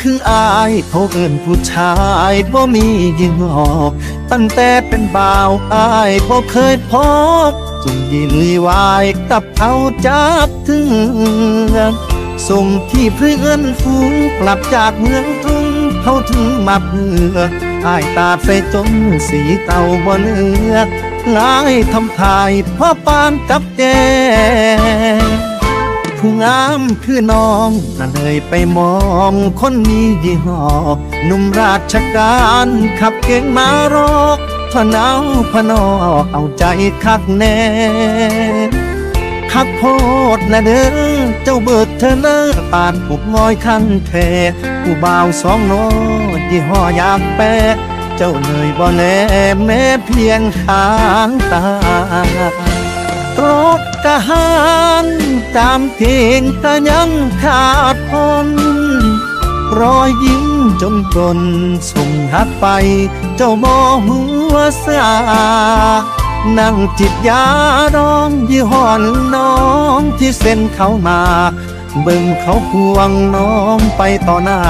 คืออายเขาเอิ้นผู้ชายบ่มียิงหอกตั้งแต่เป็นบ่าวอายบ่เคยพบจุงยินลีวายกับเขาจับถึงส่งที่เพื่อนฝูงกลับจากเมืองทุ่งเขาถึงมาเพื่ออายตาใสจนสีเต่าบ่เลือกลายทำทายพ่อปานกับแก ผู้งามคือน้องก็เลยไปมองคนมียี่ห้อหนุ่มราชการขับเก่งมารอกพะนาวพนอเอาใจคักแน่คักโพดนะเด้อเจ้าเบิดเธอเนอปานผูกงอยคันแท้ผู้บ่าวสองโนดยี่ห้ออยากแปะเจ้าเลยบ่แน่แม้เพียงทางตา รถทหารตามเพลงก็ยังขาดพนรอยยิ้มจนกลนส่งหักไป เจ้าบ่หัวสานั่งจิบยาดองยี่ห้อนน้องที่เส้นเขามา เบิ่งเขาควงน้องไปต่อหน้า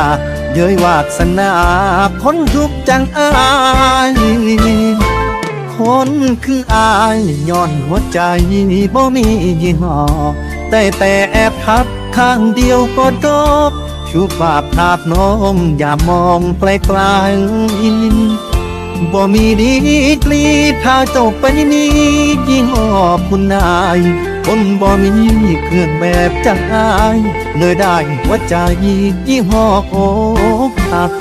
เย้ยวาสนาพ้นทุกจังอาย คนคืออายย้อนหัวใจบ่มียี่ห้อแต่แต่แอบทับข้างเดียวก็ดบชูบาบทาบน้องอย่ามองไกลไกลบ่มีดีกรีถ้าเจ้าไปนี้ยี่ห้อคุณนายคนบ่มีเครื่องแบบจังอายเลยได้หัวใจยี่ห้อโอกหัก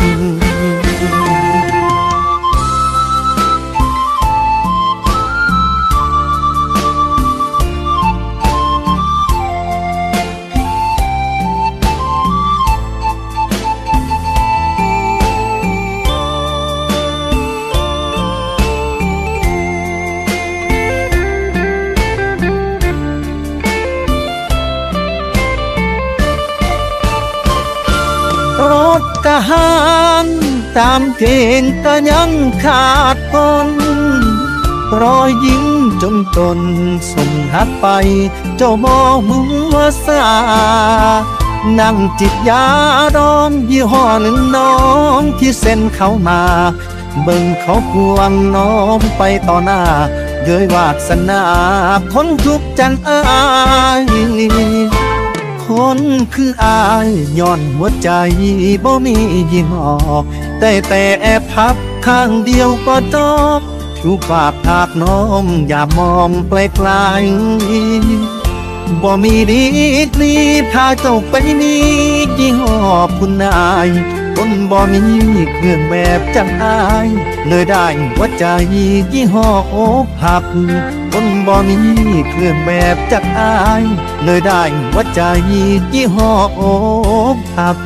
ทหารตามเกณฑ์ก็ยังขาดคนรอยยิ้มจนตนส่งหักไป เจ้ามองหัวสานั่งจิตยาดองยี่ห้อหนึ่งน้องที่เส้นเขามา เบิ่งเขาควงน้องไปต่อหน้าเย้ยวาสนาคนทุกข์จังอาย คนคืออายย้อนหัวใจบ่มียี่ห้อแต่แต่แอบพับข้างเดียวก็จบชูปากทากน้องอย่ามองไกลไกลบ่มีดีกรีถ้าเจ้าไปนี้ยี่ห้อคุณนาย คนบ่มีเครื่องแบบจังอาย เลยได้หัวใจยี่ห้ออกหักคนบ่มีเครื่องแบบจังอาย เลยได้หัวใจยี่ห้ออกหัก